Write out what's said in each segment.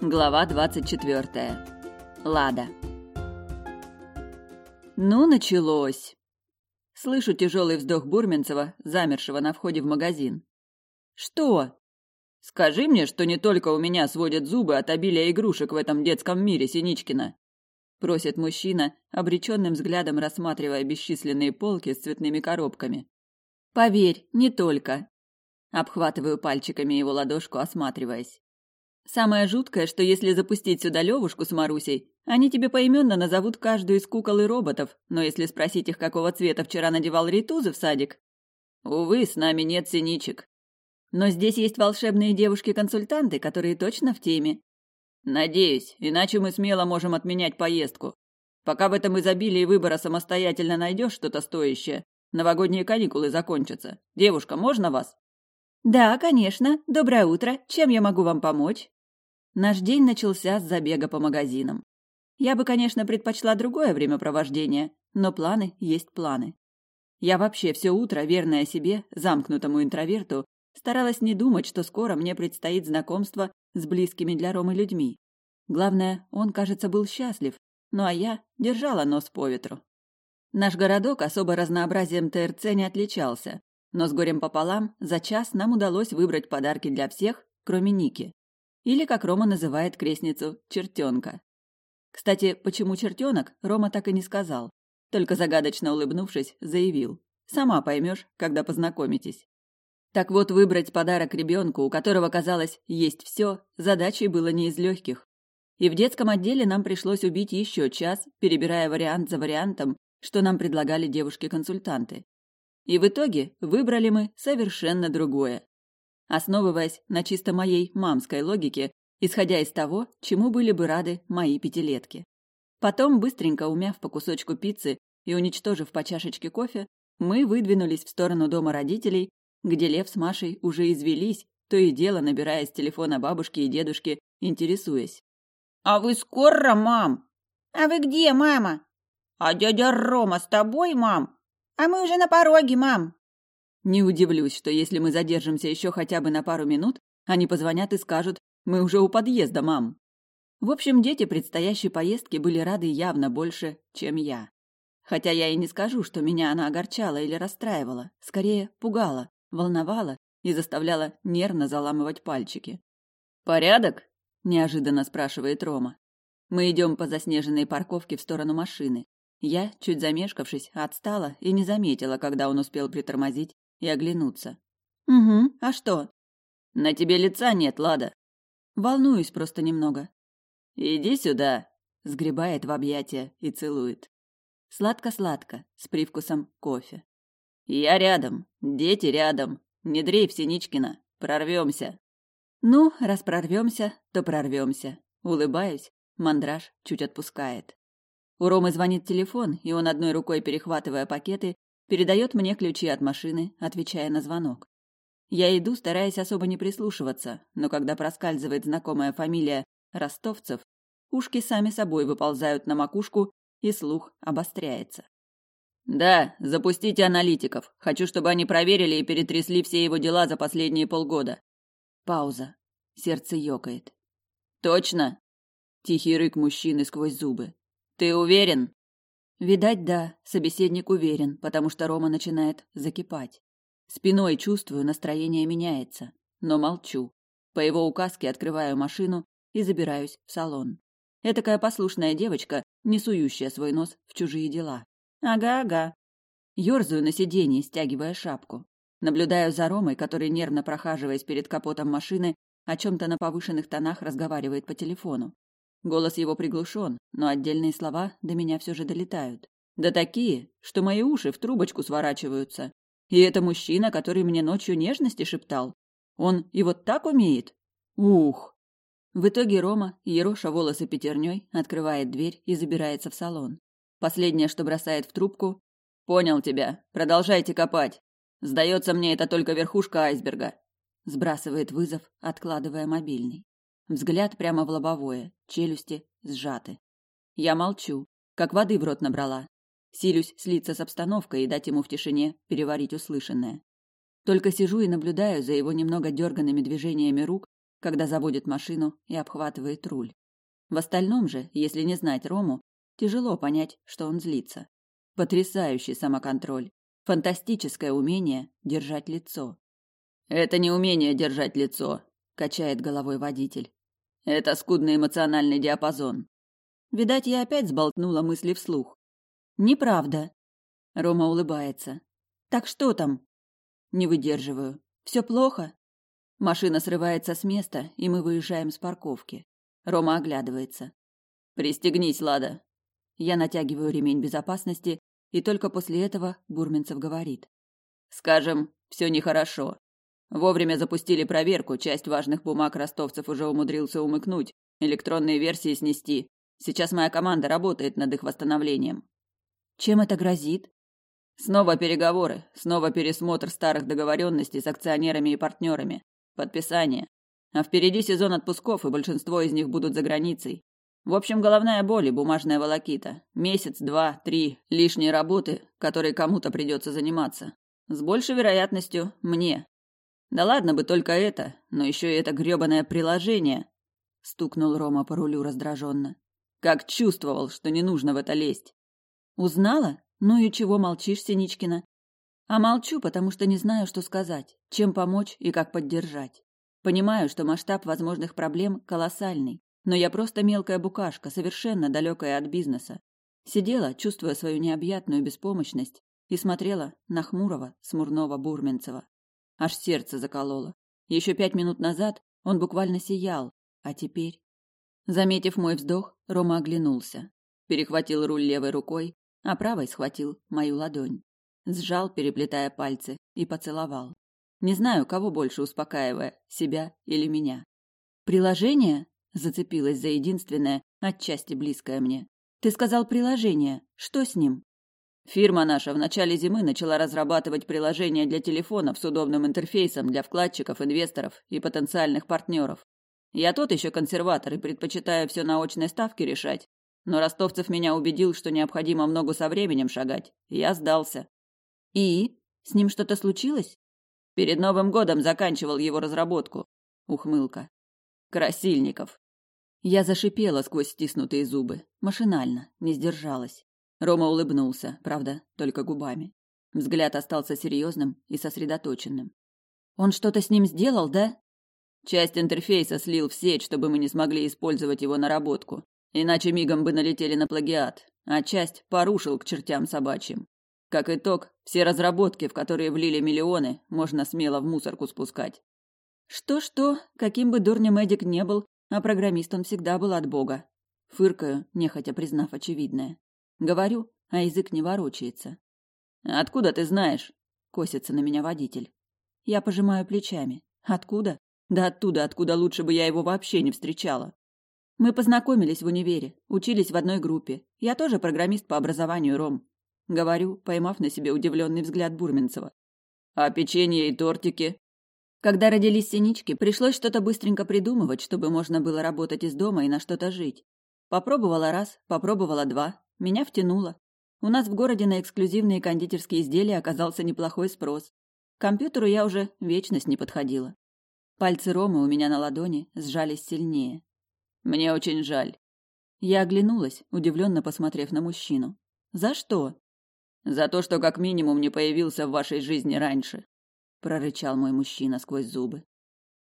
Глава 24. Лада. Ну, началось. Слышу тяжелый вздох Бурменцева, замершего на входе в магазин. Что? Скажи мне, что не только у меня сводят зубы от обилия игрушек в этом детском мире, Синичкина. Просит мужчина, обреченным взглядом рассматривая бесчисленные полки с цветными коробками. Поверь, не только. Обхватываю пальчиками его ладошку, осматриваясь. Самое жуткое, что если запустить сюда Левушку с Марусей, они тебе поименно назовут каждую из кукол и роботов, но если спросить их, какого цвета вчера надевал Ритузы в садик... Увы, с нами нет синичек. Но здесь есть волшебные девушки-консультанты, которые точно в теме. Надеюсь, иначе мы смело можем отменять поездку. Пока в этом изобилии выбора самостоятельно найдешь что-то стоящее, новогодние каникулы закончатся. Девушка, можно вас? Да, конечно. Доброе утро. Чем я могу вам помочь? Наш день начался с забега по магазинам. Я бы, конечно, предпочла другое времяпровождение, но планы есть планы. Я вообще все утро, верная себе, замкнутому интроверту, старалась не думать, что скоро мне предстоит знакомство с близкими для Ромы людьми. Главное, он, кажется, был счастлив, ну а я держала нос по ветру. Наш городок особо разнообразием ТРЦ не отличался, но с горем пополам за час нам удалось выбрать подарки для всех, кроме Ники. Или, как Рома называет крестницу, чертенка. Кстати, почему чертенок, Рома так и не сказал. Только загадочно улыбнувшись, заявил. «Сама поймешь, когда познакомитесь». Так вот, выбрать подарок ребенку, у которого, казалось, есть все, задачей было не из легких. И в детском отделе нам пришлось убить еще час, перебирая вариант за вариантом, что нам предлагали девушки-консультанты. И в итоге выбрали мы совершенно другое основываясь на чисто моей мамской логике, исходя из того, чему были бы рады мои пятилетки. Потом, быстренько умяв по кусочку пиццы и уничтожив по чашечке кофе, мы выдвинулись в сторону дома родителей, где Лев с Машей уже извелись, то и дело набирая с телефона бабушки и дедушки, интересуясь. «А вы скоро, мам?» «А вы где, мама?» «А дядя Рома с тобой, мам?» «А мы уже на пороге, мам!» Не удивлюсь, что если мы задержимся еще хотя бы на пару минут, они позвонят и скажут «Мы уже у подъезда, мам». В общем, дети предстоящей поездки были рады явно больше, чем я. Хотя я и не скажу, что меня она огорчала или расстраивала, скорее пугала, волновала и заставляла нервно заламывать пальчики. «Порядок?» – неожиданно спрашивает Рома. Мы идем по заснеженной парковке в сторону машины. Я, чуть замешкавшись, отстала и не заметила, когда он успел притормозить и оглянуться. «Угу, а что?» «На тебе лица нет, Лада». «Волнуюсь просто немного». «Иди сюда», — сгребает в объятия и целует. Сладко-сладко, с привкусом кофе. «Я рядом, дети рядом. Не дрейф, Синичкина, прорвемся». «Ну, раз прорвемся, то прорвемся». Улыбаюсь, мандраж чуть отпускает. У Ромы звонит телефон, и он, одной рукой перехватывая пакеты, Передает мне ключи от машины, отвечая на звонок. Я иду, стараясь особо не прислушиваться, но когда проскальзывает знакомая фамилия Ростовцев, ушки сами собой выползают на макушку, и слух обостряется. «Да, запустите аналитиков. Хочу, чтобы они проверили и перетрясли все его дела за последние полгода». Пауза. Сердце ёкает. «Точно?» Тихий рык мужчины сквозь зубы. «Ты уверен?» Видать, да, собеседник уверен, потому что Рома начинает закипать. Спиной чувствую, настроение меняется, но молчу. По его указке открываю машину и забираюсь в салон. Этакая послушная девочка, не сующая свой нос в чужие дела. Ага-ага. Ёрзаю на сиденье, стягивая шапку. Наблюдаю за Ромой, который, нервно прохаживаясь перед капотом машины, о чем-то на повышенных тонах разговаривает по телефону. Голос его приглушен, но отдельные слова до меня все же долетают. Да такие, что мои уши в трубочку сворачиваются. И это мужчина, который мне ночью нежности шептал. Он и вот так умеет? Ух! В итоге Рома, ероша волосы пятерней, открывает дверь и забирается в салон. Последнее, что бросает в трубку. «Понял тебя. Продолжайте копать. Сдается мне, это только верхушка айсберга». Сбрасывает вызов, откладывая мобильный. Взгляд прямо в лобовое, челюсти сжаты. Я молчу, как воды в рот набрала. Силюсь слиться с обстановкой и дать ему в тишине переварить услышанное. Только сижу и наблюдаю за его немного дерганными движениями рук, когда заводит машину и обхватывает руль. В остальном же, если не знать Рому, тяжело понять, что он злится. Потрясающий самоконтроль, фантастическое умение держать лицо. «Это не умение держать лицо», – качает головой водитель. Это скудный эмоциональный диапазон. Видать, я опять сболтнула мысли вслух. Неправда. Рома улыбается. Так что там? Не выдерживаю. Все плохо? Машина срывается с места, и мы выезжаем с парковки. Рома оглядывается. Пристегнись, Лада. Я натягиваю ремень безопасности, и только после этого Бурминцев говорит. Скажем, все нехорошо. Вовремя запустили проверку, часть важных бумаг ростовцев уже умудрился умыкнуть, электронные версии снести. Сейчас моя команда работает над их восстановлением. Чем это грозит? Снова переговоры, снова пересмотр старых договоренностей с акционерами и партнерами, подписание. А впереди сезон отпусков, и большинство из них будут за границей. В общем, головная боль и бумажная волокита. Месяц, два, три лишние работы, которые кому-то придется заниматься. С большей вероятностью мне, да ладно бы только это, но еще и это грёбаное приложение, стукнул Рома по рулю раздраженно. Как чувствовал, что не нужно в это лезть. Узнала? Ну и чего молчишь, Синичкина? А молчу, потому что не знаю, что сказать, чем помочь и как поддержать. Понимаю, что масштаб возможных проблем колоссальный, но я просто мелкая букашка, совершенно далекая от бизнеса. Сидела, чувствуя свою необъятную беспомощность, и смотрела на хмурого, смурного Бурменцева аж сердце закололо. Еще пять минут назад он буквально сиял, а теперь... Заметив мой вздох, Рома оглянулся, перехватил руль левой рукой, а правой схватил мою ладонь, сжал, переплетая пальцы, и поцеловал. Не знаю, кого больше успокаивая, себя или меня. «Приложение?» – зацепилось за единственное, отчасти близкое мне. «Ты сказал приложение. Что с ним?» Фирма наша в начале зимы начала разрабатывать приложение для телефонов с удобным интерфейсом для вкладчиков, инвесторов и потенциальных партнеров. Я тот еще консерватор и предпочитаю все на очной ставке решать. Но Ростовцев меня убедил, что необходимо много со временем шагать. Я сдался. И? С ним что-то случилось? Перед Новым годом заканчивал его разработку. Ухмылка. Красильников. Я зашипела сквозь стиснутые зубы. Машинально, не сдержалась. Рома улыбнулся, правда, только губами. Взгляд остался серьезным и сосредоточенным. «Он что-то с ним сделал, да?» «Часть интерфейса слил в сеть, чтобы мы не смогли использовать его наработку. Иначе мигом бы налетели на плагиат, а часть порушил к чертям собачьим. Как итог, все разработки, в которые влили миллионы, можно смело в мусорку спускать. Что-что, каким бы дурнем Эдик не был, а программист он всегда был от бога. Фыркаю, нехотя признав очевидное. Говорю, а язык не ворочается. «Откуда ты знаешь?» – косится на меня водитель. Я пожимаю плечами. «Откуда?» «Да оттуда, откуда лучше бы я его вообще не встречала». Мы познакомились в универе, учились в одной группе. Я тоже программист по образованию, Ром. Говорю, поймав на себе удивленный взгляд Бурминцева. «А печенье и тортики?» Когда родились синички, пришлось что-то быстренько придумывать, чтобы можно было работать из дома и на что-то жить. Попробовала раз, попробовала два, меня втянуло. У нас в городе на эксклюзивные кондитерские изделия оказался неплохой спрос. К компьютеру я уже вечность не подходила. Пальцы Ромы у меня на ладони сжались сильнее. «Мне очень жаль». Я оглянулась, удивленно посмотрев на мужчину. «За что?» «За то, что как минимум не появился в вашей жизни раньше», прорычал мой мужчина сквозь зубы.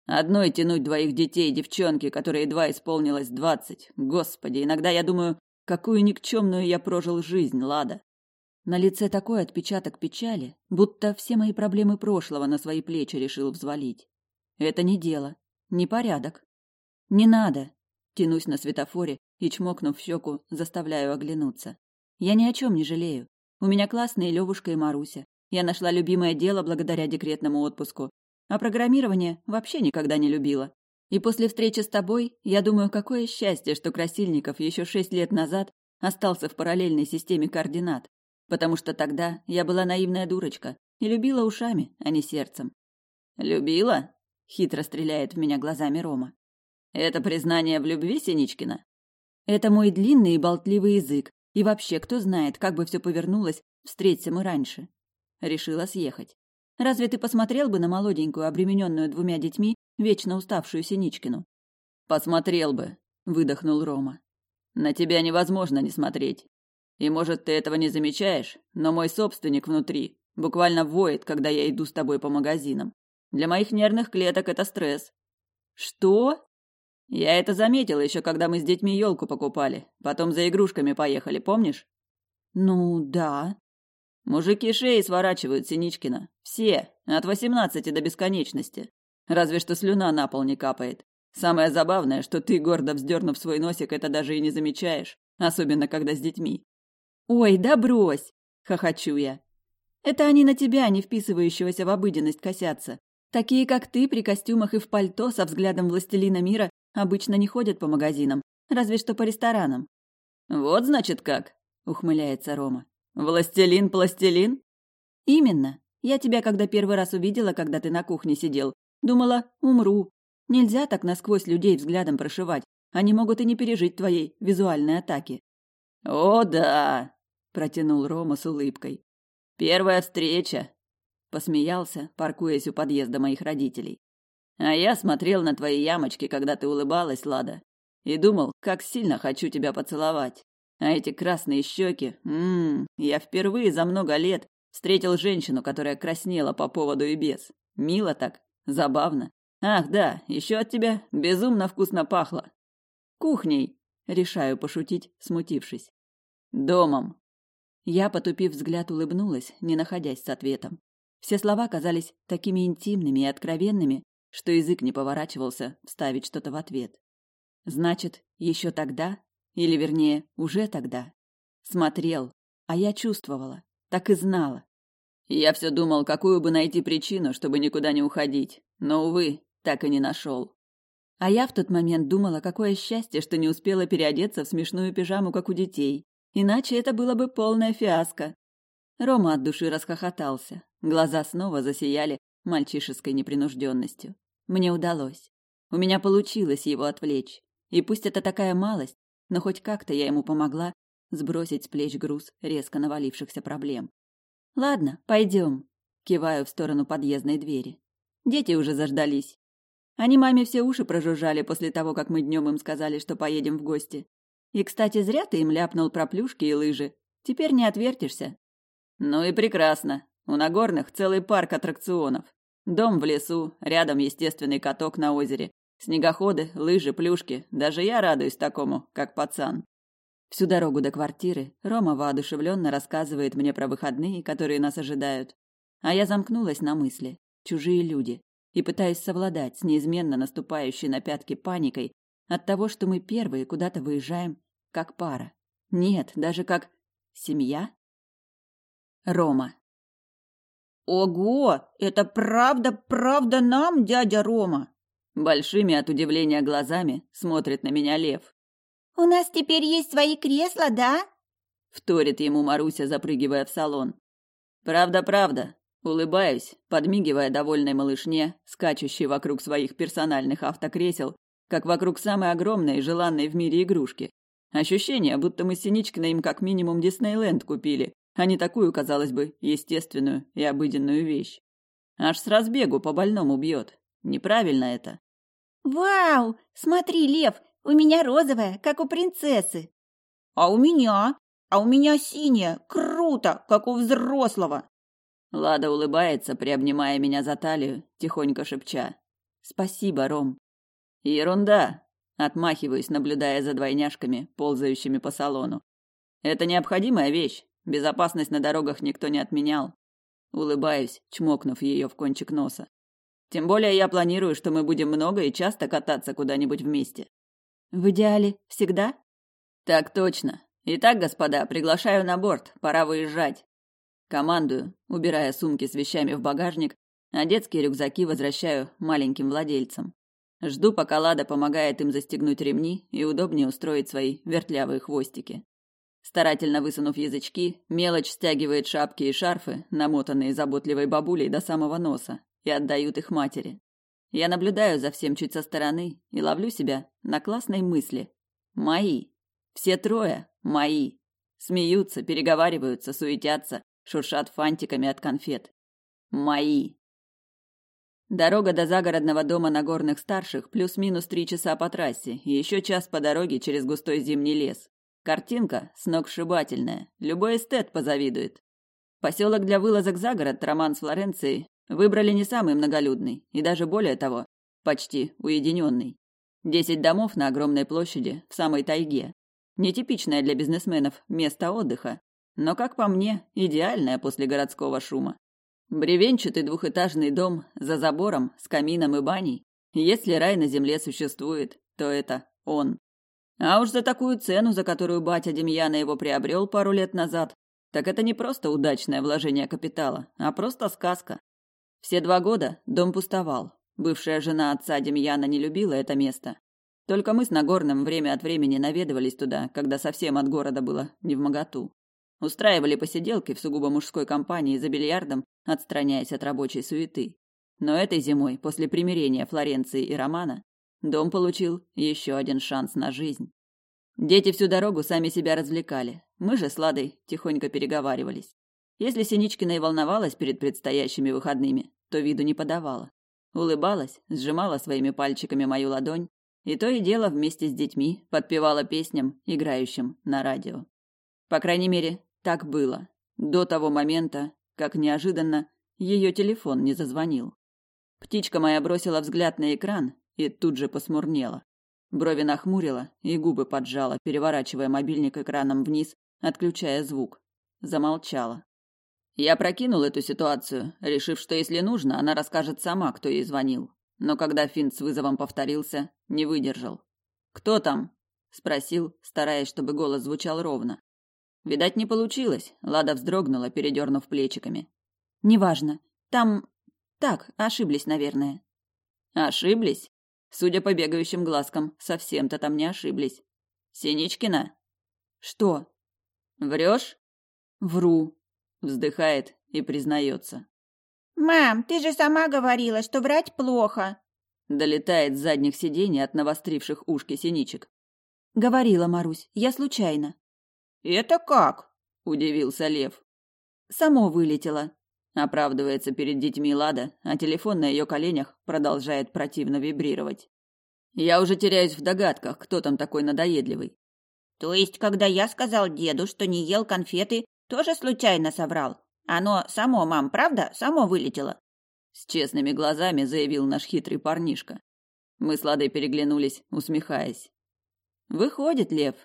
«Одной тянуть двоих детей, девчонки, которой едва исполнилось двадцать. Господи, иногда я думаю, Какую никчемную я прожил жизнь, Лада. На лице такой отпечаток печали, будто все мои проблемы прошлого на свои плечи решил взвалить. Это не дело, не порядок. Не надо. Тянусь на светофоре и, чмокнув в щеку, заставляю оглянуться. Я ни о чем не жалею. У меня классные Левушка и Маруся. Я нашла любимое дело благодаря декретному отпуску. А программирование вообще никогда не любила. И после встречи с тобой, я думаю, какое счастье, что Красильников еще шесть лет назад остался в параллельной системе координат, потому что тогда я была наивная дурочка и любила ушами, а не сердцем. «Любила?» — хитро стреляет в меня глазами Рома. «Это признание в любви Синичкина?» «Это мой длинный и болтливый язык, и вообще, кто знает, как бы все повернулось, встреться мы раньше». Решила съехать. «Разве ты посмотрел бы на молоденькую, обремененную двумя детьми, вечно уставшую Синичкину. «Посмотрел бы», — выдохнул Рома. «На тебя невозможно не смотреть. И, может, ты этого не замечаешь, но мой собственник внутри буквально воет, когда я иду с тобой по магазинам. Для моих нервных клеток это стресс». «Что?» «Я это заметила еще, когда мы с детьми елку покупали. Потом за игрушками поехали, помнишь?» «Ну, да». «Мужики шеи сворачивают, Синичкина. Все, от восемнадцати до бесконечности. Разве что слюна на пол не капает. Самое забавное, что ты, гордо вздернув свой носик, это даже и не замечаешь, особенно когда с детьми. «Ой, да брось!» – хохочу я. «Это они на тебя, не вписывающегося в обыденность, косятся. Такие, как ты, при костюмах и в пальто со взглядом властелина мира обычно не ходят по магазинам, разве что по ресторанам». «Вот, значит, как!» – ухмыляется Рома. «Властелин, пластелин?» «Именно. Я тебя, когда первый раз увидела, когда ты на кухне сидел, Думала, умру. Нельзя так насквозь людей взглядом прошивать. Они могут и не пережить твоей визуальной атаки. О, да, протянул Рома с улыбкой. Первая встреча. Посмеялся, паркуясь у подъезда моих родителей. А я смотрел на твои ямочки, когда ты улыбалась, Лада, и думал, как сильно хочу тебя поцеловать. А эти красные щеки, ммм, я впервые за много лет встретил женщину, которая краснела по поводу и без. Мило так, Забавно. Ах, да, еще от тебя безумно вкусно пахло. Кухней, решаю пошутить, смутившись. Домом. Я, потупив взгляд, улыбнулась, не находясь с ответом. Все слова казались такими интимными и откровенными, что язык не поворачивался вставить что-то в ответ. Значит, еще тогда, или вернее, уже тогда, смотрел, а я чувствовала, так и знала, я все думал, какую бы найти причину, чтобы никуда не уходить, но, увы, так и не нашел. А я в тот момент думала, какое счастье, что не успела переодеться в смешную пижаму, как у детей. Иначе это было бы полная фиаско. Рома от души расхохотался. Глаза снова засияли мальчишеской непринужденностью. Мне удалось. У меня получилось его отвлечь. И пусть это такая малость, но хоть как-то я ему помогла сбросить с плеч груз резко навалившихся проблем. «Ладно, пойдем», – киваю в сторону подъездной двери. Дети уже заждались. Они маме все уши прожужжали после того, как мы днем им сказали, что поедем в гости. И, кстати, зря ты им ляпнул про плюшки и лыжи. Теперь не отвертишься. Ну и прекрасно. У Нагорных целый парк аттракционов. Дом в лесу, рядом естественный каток на озере. Снегоходы, лыжи, плюшки. Даже я радуюсь такому, как пацан. Всю дорогу до квартиры Рома воодушевленно рассказывает мне про выходные, которые нас ожидают. А я замкнулась на мысли «чужие люди» и пытаюсь совладать с неизменно наступающей на пятки паникой от того, что мы первые куда-то выезжаем как пара. Нет, даже как семья. Рома. Ого, это правда, правда нам, дядя Рома. Большими от удивления глазами смотрит на меня Лев. «У нас теперь есть свои кресла, да?» — вторит ему Маруся, запрыгивая в салон. «Правда-правда», — улыбаюсь, подмигивая довольной малышне, скачущей вокруг своих персональных автокресел, как вокруг самой огромной и желанной в мире игрушки. Ощущение, будто мы с Синичкиной им как минимум Диснейленд купили, а не такую, казалось бы, естественную и обыденную вещь. Аж с разбегу по больному бьет. Неправильно это. «Вау! Смотри, Лев, у меня розовая, как у принцессы». «А у меня? А у меня синяя. Круто, как у взрослого». Лада улыбается, приобнимая меня за талию, тихонько шепча. «Спасибо, Ром». «Ерунда», — отмахиваюсь, наблюдая за двойняшками, ползающими по салону. «Это необходимая вещь. Безопасность на дорогах никто не отменял». Улыбаюсь, чмокнув ее в кончик носа. Тем более я планирую, что мы будем много и часто кататься куда-нибудь вместе. В идеале всегда? Так точно. Итак, господа, приглашаю на борт. Пора выезжать. Командую, убирая сумки с вещами в багажник, а детские рюкзаки возвращаю маленьким владельцам. Жду, пока Лада помогает им застегнуть ремни и удобнее устроить свои вертлявые хвостики. Старательно высунув язычки, мелочь стягивает шапки и шарфы, намотанные заботливой бабулей до самого носа, и отдают их матери. Я наблюдаю за всем чуть со стороны и ловлю себя на классной мысли. Мои. Все трое мои. Смеются, переговариваются, суетятся, шуршат фантиками от конфет. Мои. Дорога до загородного дома на горных старших плюс-минус три часа по трассе и еще час по дороге через густой зимний лес. Картинка сногсшибательная, любой эстет позавидует. Поселок для вылазок за город Роман с Флоренцией Выбрали не самый многолюдный, и даже более того, почти уединенный. Десять домов на огромной площади, в самой тайге. Нетипичное для бизнесменов место отдыха, но, как по мне, идеальное после городского шума. Бревенчатый двухэтажный дом за забором с камином и баней. Если рай на земле существует, то это он. А уж за такую цену, за которую батя Демьяна его приобрел пару лет назад, так это не просто удачное вложение капитала, а просто сказка. Все два года дом пустовал. Бывшая жена отца Демьяна не любила это место. Только мы с Нагорным время от времени наведывались туда, когда совсем от города было не в моготу. Устраивали посиделки в сугубо мужской компании за бильярдом, отстраняясь от рабочей суеты. Но этой зимой, после примирения Флоренции и Романа, дом получил еще один шанс на жизнь. Дети всю дорогу сами себя развлекали. Мы же с Ладой тихонько переговаривались. Если Синичкина и волновалась перед предстоящими выходными, то виду не подавала. Улыбалась, сжимала своими пальчиками мою ладонь, и то и дело вместе с детьми подпевала песням, играющим на радио. По крайней мере, так было. До того момента, как неожиданно ее телефон не зазвонил. Птичка моя бросила взгляд на экран и тут же посмурнела. Брови нахмурила и губы поджала, переворачивая мобильник экраном вниз, отключая звук. Замолчала. Я прокинул эту ситуацию, решив, что если нужно, она расскажет сама, кто ей звонил. Но когда Финт с вызовом повторился, не выдержал. «Кто там?» – спросил, стараясь, чтобы голос звучал ровно. Видать, не получилось. Лада вздрогнула, передернув плечиками. «Неважно. Там... Так, ошиблись, наверное». «Ошиблись?» Судя по бегающим глазкам, совсем-то там не ошиблись. «Синичкина?» «Что?» «Врешь?» «Вру», Вздыхает и признается. «Мам, ты же сама говорила, что врать плохо!» Долетает с задних сидений от навостривших ушки синичек. «Говорила Марусь, я случайно». «Это как?» – удивился Лев. «Само вылетело», – оправдывается перед детьми Лада, а телефон на ее коленях продолжает противно вибрировать. «Я уже теряюсь в догадках, кто там такой надоедливый». «То есть, когда я сказал деду, что не ел конфеты, тоже случайно соврал. Оно само, мам, правда, само вылетело. С честными глазами заявил наш хитрый парнишка. Мы с Ладой переглянулись, усмехаясь. Выходит, Лев.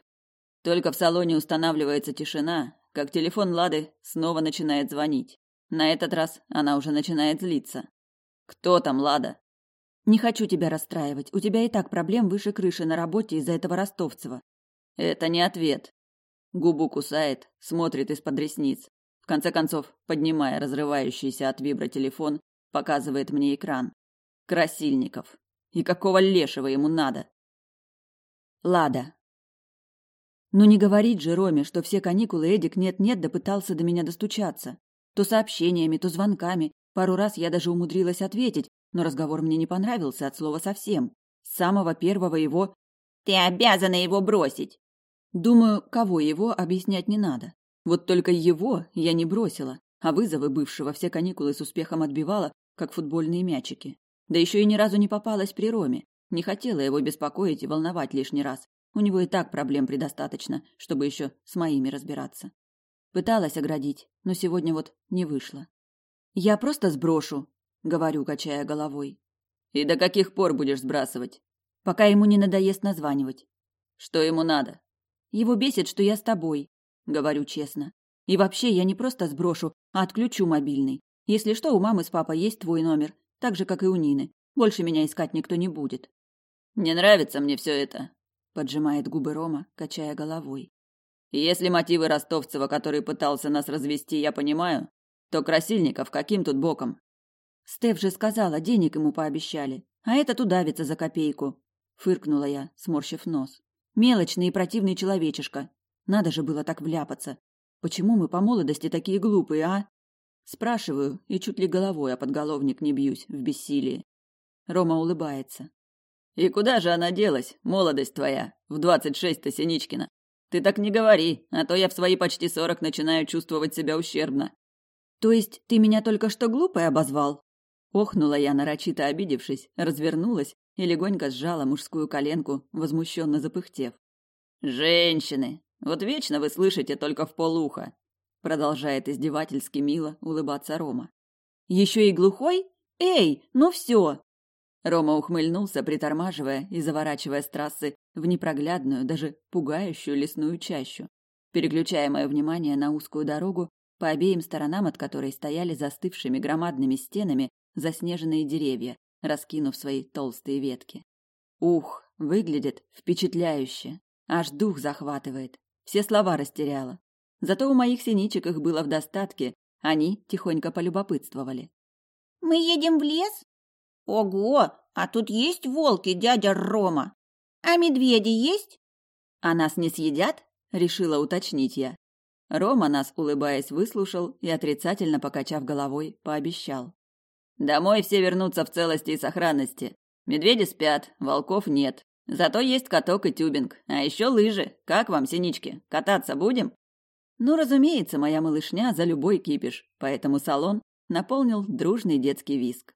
Только в салоне устанавливается тишина, как телефон Лады снова начинает звонить. На этот раз она уже начинает злиться. Кто там, Лада? Не хочу тебя расстраивать. У тебя и так проблем выше крыши на работе из-за этого ростовцева. Это не ответ. Губу кусает, смотрит из-под ресниц. В конце концов, поднимая разрывающийся от вибра телефон, показывает мне экран. Красильников. И какого лешего ему надо? Лада. Ну не говорить же Роме, что все каникулы Эдик нет-нет да пытался до меня достучаться. То сообщениями, то звонками. Пару раз я даже умудрилась ответить, но разговор мне не понравился от слова совсем. С самого первого его «Ты обязана его бросить!» Думаю, кого его объяснять не надо. Вот только его я не бросила, а вызовы бывшего все каникулы с успехом отбивала, как футбольные мячики. Да еще и ни разу не попалась при Роме. Не хотела его беспокоить и волновать лишний раз. У него и так проблем предостаточно, чтобы еще с моими разбираться. Пыталась оградить, но сегодня вот не вышло. «Я просто сброшу», — говорю, качая головой. «И до каких пор будешь сбрасывать?» «Пока ему не надоест названивать». «Что ему надо?» Его бесит, что я с тобой, говорю честно. И вообще, я не просто сброшу, а отключу мобильный. Если что, у мамы с папой есть твой номер, так же, как и у Нины. Больше меня искать никто не будет. Не нравится мне все это, поджимает губы Рома, качая головой. Если мотивы Ростовцева, который пытался нас развести, я понимаю, то Красильников каким тут боком? Стеф же сказала, денег ему пообещали, а этот удавится за копейку, фыркнула я, сморщив нос. Мелочный и противный человечишка. Надо же было так вляпаться. Почему мы по молодости такие глупые, а? Спрашиваю, и чуть ли головой о подголовник не бьюсь в бессилии. Рома улыбается. «И куда же она делась, молодость твоя, в двадцать шесть-то Синичкина? Ты так не говори, а то я в свои почти сорок начинаю чувствовать себя ущербно». «То есть ты меня только что глупой обозвал?» Охнула я, нарочито обидевшись, развернулась и легонько сжала мужскую коленку, возмущенно запыхтев. «Женщины! Вот вечно вы слышите только в полуха!» Продолжает издевательски мило улыбаться Рома. «Еще и глухой? Эй, ну все!» Рома ухмыльнулся, притормаживая и заворачивая с трассы в непроглядную, даже пугающую лесную чащу, переключая мое внимание на узкую дорогу, по обеим сторонам от которой стояли застывшими громадными стенами заснеженные деревья, раскинув свои толстые ветки. Ух, выглядит впечатляюще. Аж дух захватывает. Все слова растеряла. Зато у моих синичек их было в достатке, они тихонько полюбопытствовали. «Мы едем в лес?» «Ого! А тут есть волки, дядя Рома? А медведи есть?» «А нас не съедят?» — решила уточнить я. Рома нас, улыбаясь, выслушал и, отрицательно покачав головой, пообещал. Домой все вернутся в целости и сохранности. Медведи спят, волков нет. Зато есть каток и тюбинг, а еще лыжи. Как вам, синички, кататься будем? Ну, разумеется, моя малышня за любой кипиш, поэтому салон наполнил дружный детский виск.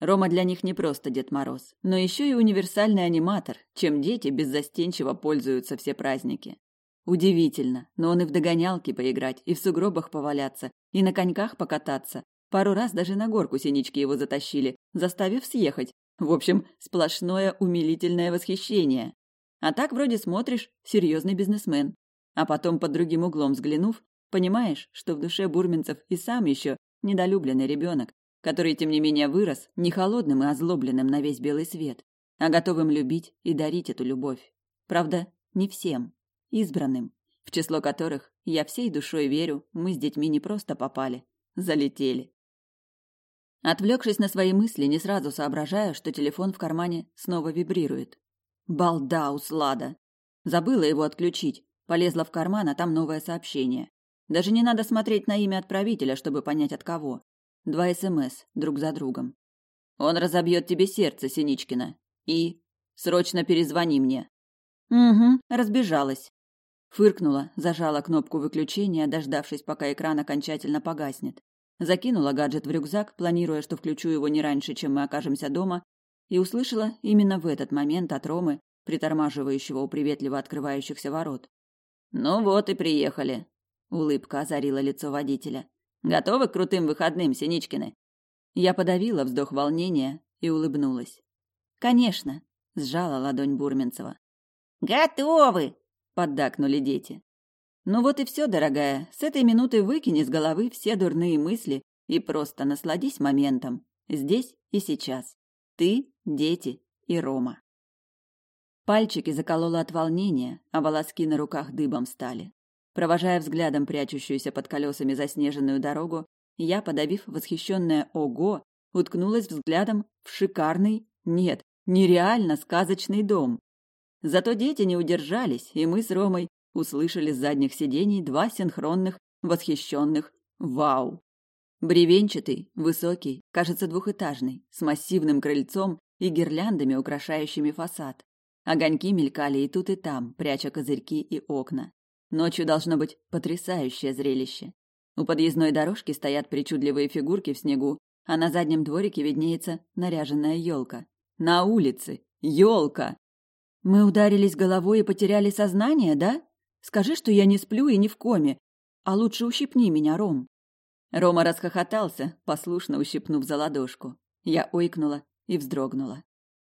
Рома для них не просто Дед Мороз, но еще и универсальный аниматор, чем дети беззастенчиво пользуются все праздники. Удивительно, но он и в догонялки поиграть, и в сугробах поваляться, и на коньках покататься, Пару раз даже на горку синички его затащили, заставив съехать. В общем, сплошное умилительное восхищение. А так вроде смотришь, серьезный бизнесмен. А потом под другим углом взглянув, понимаешь, что в душе Бурминцев и сам еще недолюбленный ребенок, который, тем не менее, вырос не холодным и озлобленным на весь белый свет, а готовым любить и дарить эту любовь. Правда, не всем, избранным, в число которых, я всей душой верю, мы с детьми не просто попали, залетели. Отвлекшись на свои мысли, не сразу соображаю, что телефон в кармане снова вибрирует. Балда, услада! Забыла его отключить. Полезла в карман, а там новое сообщение. Даже не надо смотреть на имя отправителя, чтобы понять от кого. Два СМС, эм друг за другом. «Он разобьет тебе сердце, Синичкина. И... Срочно перезвони мне». «Угу, разбежалась». Фыркнула, зажала кнопку выключения, дождавшись, пока экран окончательно погаснет. Закинула гаджет в рюкзак, планируя, что включу его не раньше, чем мы окажемся дома, и услышала именно в этот момент от Ромы, притормаживающего у приветливо открывающихся ворот. «Ну вот и приехали», — улыбка озарила лицо водителя. «Готовы к крутым выходным, Синичкины?» Я подавила вздох волнения и улыбнулась. «Конечно», — сжала ладонь Бурменцева. «Готовы!» — поддакнули дети. Ну вот и все, дорогая, с этой минуты выкини с головы все дурные мысли и просто насладись моментом, здесь и сейчас. Ты, дети и Рома. Пальчики заколола от волнения, а волоски на руках дыбом стали. Провожая взглядом прячущуюся под колесами заснеженную дорогу, я, подавив восхищенное «Ого!», уткнулась взглядом в шикарный, нет, нереально сказочный дом. Зато дети не удержались, и мы с Ромой услышали с задних сидений два синхронных, восхищенных «Вау!». Бревенчатый, высокий, кажется двухэтажный, с массивным крыльцом и гирляндами, украшающими фасад. Огоньки мелькали и тут, и там, пряча козырьки и окна. Ночью должно быть потрясающее зрелище. У подъездной дорожки стоят причудливые фигурки в снегу, а на заднем дворике виднеется наряженная елка. На улице! Елка! Мы ударились головой и потеряли сознание, да? Скажи, что я не сплю и не в коме. А лучше ущипни меня, Ром». Рома расхохотался, послушно ущипнув за ладошку. Я ойкнула и вздрогнула.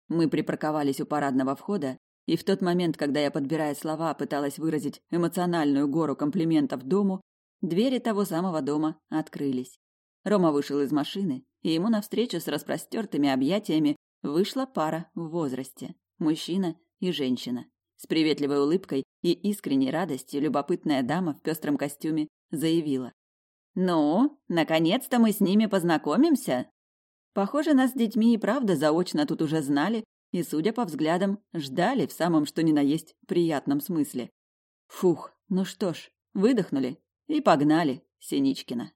Мы припарковались у парадного входа, и в тот момент, когда я, подбирая слова, пыталась выразить эмоциональную гору комплиментов дому, двери того самого дома открылись. Рома вышел из машины, и ему навстречу с распростертыми объятиями вышла пара в возрасте – мужчина и женщина. С приветливой улыбкой и искренней радостью любопытная дама в пестром костюме заявила. «Ну, наконец-то мы с ними познакомимся!» Похоже, нас с детьми и правда заочно тут уже знали, и, судя по взглядам, ждали в самом что ни на есть приятном смысле. Фух, ну что ж, выдохнули и погнали Синичкина.